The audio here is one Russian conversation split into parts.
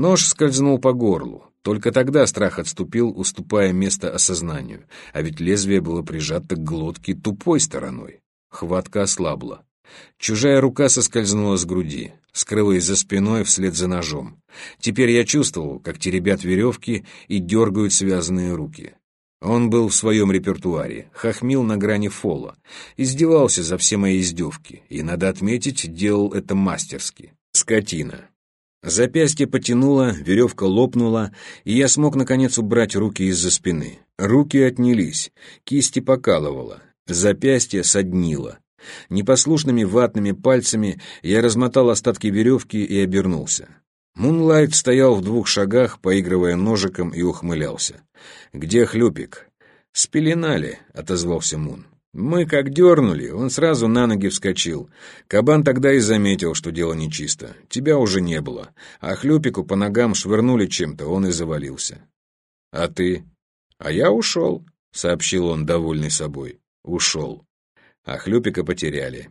Нож скользнул по горлу. Только тогда страх отступил, уступая место осознанию, а ведь лезвие было прижато к глотке тупой стороной. Хватка ослабла. Чужая рука соскользнула с груди, скрылась за спиной вслед за ножом. Теперь я чувствовал, как теребят веревки и дергают связанные руки. Он был в своем репертуаре, хохмил на грани фола, издевался за все мои издевки, и, надо отметить, делал это мастерски. Скотина. Запястье потянуло, веревка лопнула, и я смог, наконец, убрать руки из-за спины. Руки отнялись, кисти покалывало, запястье соднило. Непослушными ватными пальцами я размотал остатки веревки и обернулся. Мунлайт стоял в двух шагах, поигрывая ножиком и ухмылялся. «Где хлюпик?» «Спеленали», — отозвался Мун. Мы как дернули, он сразу на ноги вскочил. Кабан тогда и заметил, что дело нечисто. Тебя уже не было. А хлюпику по ногам швырнули чем-то, он и завалился. А ты? А я ушел, сообщил он, довольный собой. Ушел. А хлюпика потеряли.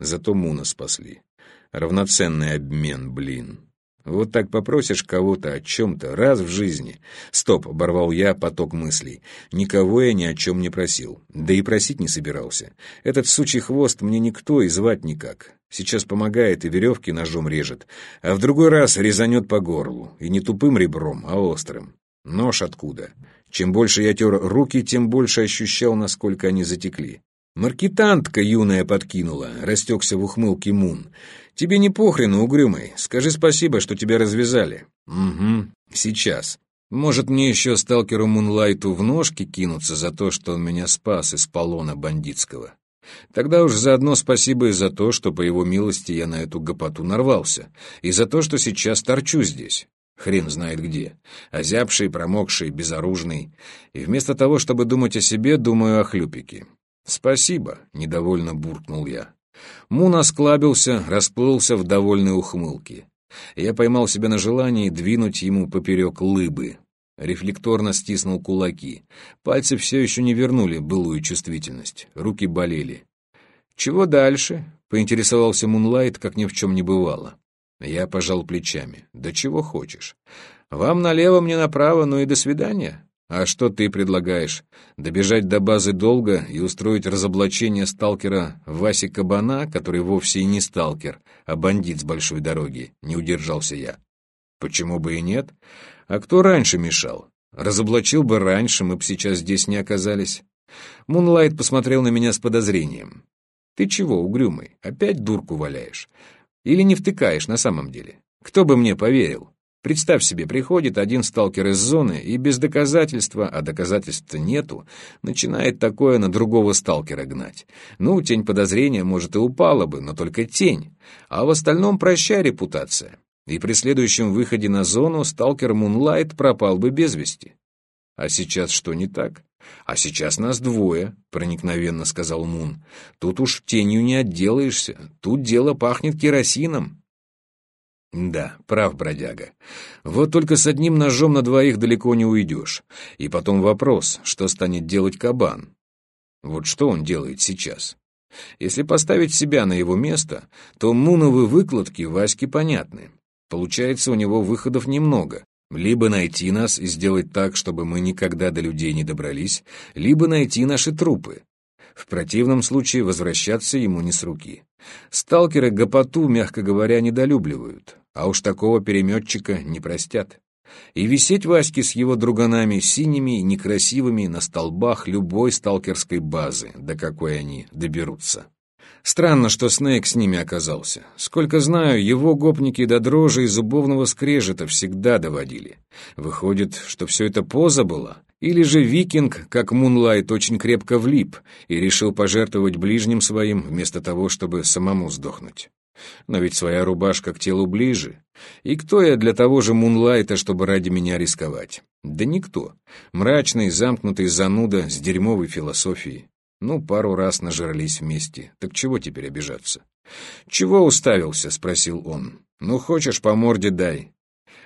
Зато Муна спасли. Равноценный обмен, блин. Вот так попросишь кого-то о чем-то раз в жизни. Стоп, оборвал я поток мыслей. Никого я ни о чем не просил. Да и просить не собирался. Этот сучий хвост мне никто и звать никак. Сейчас помогает и веревки ножом режет, а в другой раз резанет по горлу. И не тупым ребром, а острым. Нож откуда? Чем больше я тер руки, тем больше ощущал, насколько они затекли. «Маркетантка юная подкинула», — растекся в ухмылке Мун. «Тебе не похрену, угрюмый. Скажи спасибо, что тебя развязали». «Угу, сейчас. Может, мне еще сталкеру Мунлайту в ножки кинуться за то, что он меня спас из полона бандитского? Тогда уж заодно спасибо и за то, что, по его милости, я на эту гопоту нарвался, и за то, что сейчас торчу здесь». Хрен знает где. Озябший, промокший, безоружный. И вместо того, чтобы думать о себе, думаю о хлюпике. «Спасибо», — недовольно буркнул я. Мун осклабился, расплылся в довольной ухмылке. Я поймал себя на желании двинуть ему поперек лыбы. Рефлекторно стиснул кулаки. Пальцы все еще не вернули былую чувствительность. Руки болели. «Чего дальше?» — поинтересовался Мунлайт, как ни в чем не бывало. Я пожал плечами. «Да чего хочешь. Вам налево, мне направо, ну и до свидания. «А что ты предлагаешь? Добежать до базы долго и устроить разоблачение сталкера Васи Кабана, который вовсе и не сталкер, а бандит с большой дороги?» — не удержался я. «Почему бы и нет? А кто раньше мешал? Разоблачил бы раньше, мы бы сейчас здесь не оказались». Мунлайт посмотрел на меня с подозрением. «Ты чего, угрюмый, опять дурку валяешь? Или не втыкаешь на самом деле? Кто бы мне поверил?» Представь себе, приходит один сталкер из зоны и без доказательства, а доказательств нету, начинает такое на другого сталкера гнать. Ну, тень подозрения, может, и упала бы, но только тень. А в остальном прощай репутация. И при следующем выходе на зону сталкер Мунлайт пропал бы без вести. А сейчас что не так? А сейчас нас двое, проникновенно сказал Мун. Тут уж тенью не отделаешься, тут дело пахнет керосином. Да, прав, бродяга. Вот только с одним ножом на двоих далеко не уйдешь. И потом вопрос, что станет делать кабан? Вот что он делает сейчас? Если поставить себя на его место, то муновы выкладки Ваське понятны. Получается, у него выходов немного. Либо найти нас и сделать так, чтобы мы никогда до людей не добрались, либо найти наши трупы. В противном случае возвращаться ему не с руки. Сталкеры гопоту, мягко говоря, недолюбливают, а уж такого переметчика не простят. И висеть Ваське с его друганами синими и некрасивыми на столбах любой сталкерской базы, до какой они доберутся. Странно, что Снейк с ними оказался. Сколько знаю, его гопники до дрожи и зубовного скрежета всегда доводили. Выходит, что все это поза была? Или же викинг, как Мунлайт, очень крепко влип и решил пожертвовать ближним своим, вместо того, чтобы самому сдохнуть. Но ведь своя рубашка к телу ближе. И кто я для того же Мунлайта, чтобы ради меня рисковать? Да никто. Мрачный, замкнутый зануда с дерьмовой философией. Ну, пару раз нажрались вместе. Так чего теперь обижаться? «Чего уставился?» — спросил он. «Ну, хочешь, по морде дай».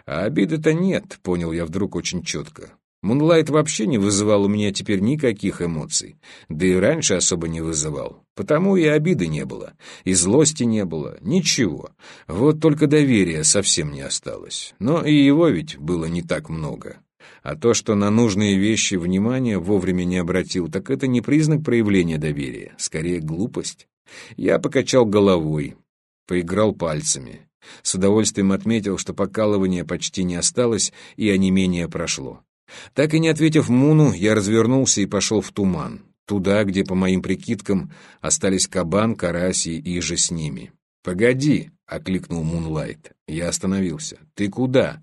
«А обиды-то нет», — понял я вдруг очень четко. Мунлайт вообще не вызывал у меня теперь никаких эмоций, да и раньше особо не вызывал. Потому и обиды не было, и злости не было, ничего. Вот только доверия совсем не осталось. Но и его ведь было не так много. А то, что на нужные вещи внимания вовремя не обратил, так это не признак проявления доверия, скорее глупость. Я покачал головой, поиграл пальцами. С удовольствием отметил, что покалывания почти не осталось, и онемение прошло. Так и не ответив Муну, я развернулся и пошел в туман, туда, где, по моим прикидкам, остались кабан, караси и же с ними. «Погоди!» — окликнул Мунлайт. Я остановился. «Ты куда?»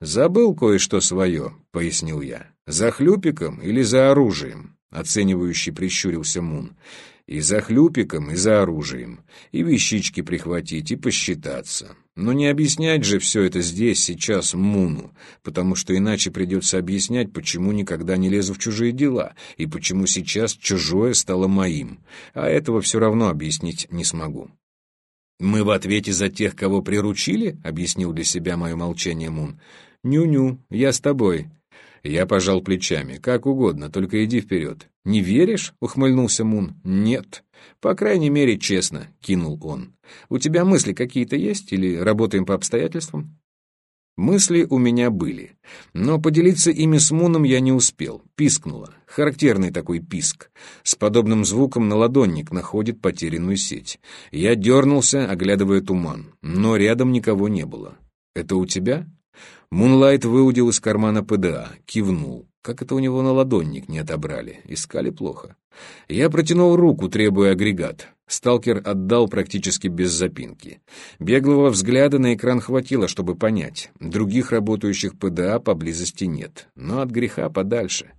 «Забыл кое-что свое», — пояснил я. «За хлюпиком или за оружием?» — оценивающий прищурился Мун. «И за хлюпиком, и за оружием. И вещички прихватить, и посчитаться. Но не объяснять же все это здесь, сейчас, Муну, потому что иначе придется объяснять, почему никогда не лезу в чужие дела, и почему сейчас чужое стало моим, а этого все равно объяснить не смогу. «Мы в ответе за тех, кого приручили?» — объяснил для себя мое молчание Мун. «Ню-ню, я с тобой». Я пожал плечами. «Как угодно, только иди вперед». «Не веришь?» — ухмыльнулся Мун. «Нет». «По крайней мере, честно», — кинул он. «У тебя мысли какие-то есть или работаем по обстоятельствам?» Мысли у меня были, но поделиться ими с Муном я не успел. Пискнуло. Характерный такой писк. С подобным звуком наладонник находит потерянную сеть. Я дернулся, оглядывая туман, но рядом никого не было. «Это у тебя?» Мунлайт выудил из кармана ПДА, кивнул. Как это у него на ладонник не отобрали? Искали плохо. Я протянул руку, требуя агрегат. Сталкер отдал практически без запинки. Беглого взгляда на экран хватило, чтобы понять. Других работающих ПДА поблизости нет. Но от греха подальше.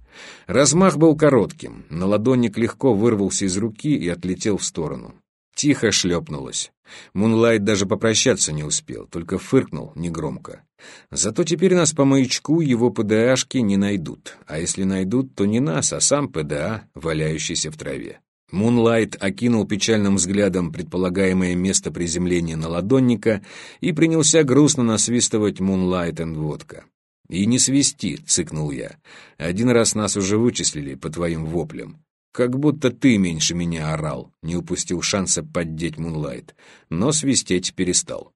Размах был коротким. Наладонник легко вырвался из руки и отлетел в сторону. Тихо шлепнулось. Мунлайт даже попрощаться не успел, только фыркнул негромко. Зато теперь нас по маячку его ПДАшки не найдут. А если найдут, то не нас, а сам ПДА, валяющийся в траве. Мунлайт окинул печальным взглядом предполагаемое место приземления на ладонника и принялся грустно насвистывать «Мунлайт энд водка». «И не свисти», — цыкнул я. «Один раз нас уже вычислили по твоим воплям. Как будто ты меньше меня орал», — не упустил шанса поддеть Мунлайт, но свистеть перестал.